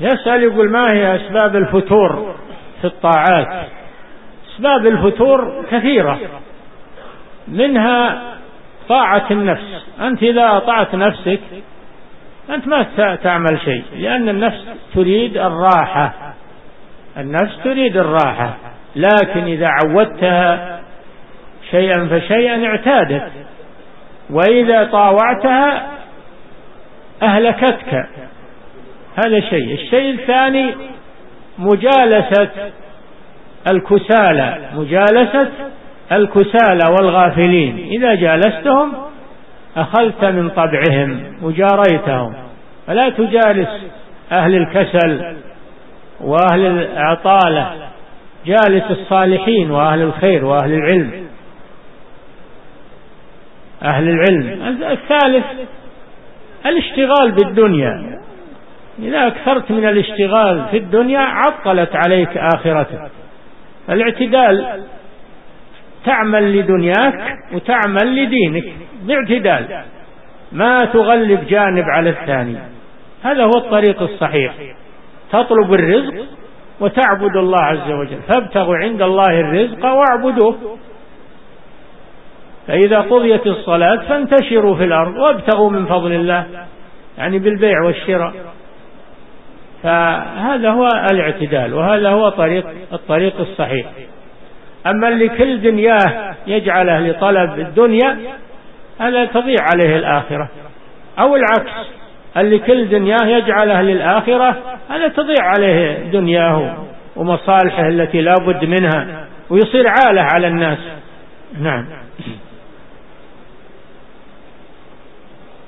يسأل يقول ما هي أسباب الفتور في الطاعات؟ أسباب الفتور كثيرة. منها طاعة النفس. أنت إذا أطعت نفسك أنت ما تعمل شيء لأن النفس تريد الراحة. النفس تريد الراحة. لكن إذا عودتها شيئا فشيئا اعتادت. وإذا طاوعتها أهلكتك. هذا شيء. الشيء الثاني مجالسة الكسالى. مجالسة الكسالى والغافلين. إذا جالستهم أخذت من طبعهم وجاريتهم. فلا تجالس أهل الكسل وأهل العطالة. جالس الصالحين وأهل الخير وأهل العلم. أهل العلم. الثالث الاشتغال بالدنيا. إذا أكثرت من الاشتغال في الدنيا عطلت عليك آخرتك. الاعتدال تعمل لدنياك وتعمل لدينك. باعتدال. ما تغلب جانب على الثاني. هذا هو الطريق الصحيح. تطلب الرزق وتعبد الله عز وجل. فابتغوا عند الله الرزق واعبدوه فإذا قضيت الصلاة فانتشروا في الأرض وابتغوا من فضل الله. يعني بالبيع والشراء. فهذا هو الاعتدال وهذا هو طريق الطريق الصحيح. أما اللي كل دنياه يجعله لطلب الدنيا هذا تضيع عليه الآخرة. أو العكس اللي كل دنياه يجعله للآخرة هذا تضيع عليه دنياه ومصالحه التي لا بد منها ويصير عالة على الناس. نعم.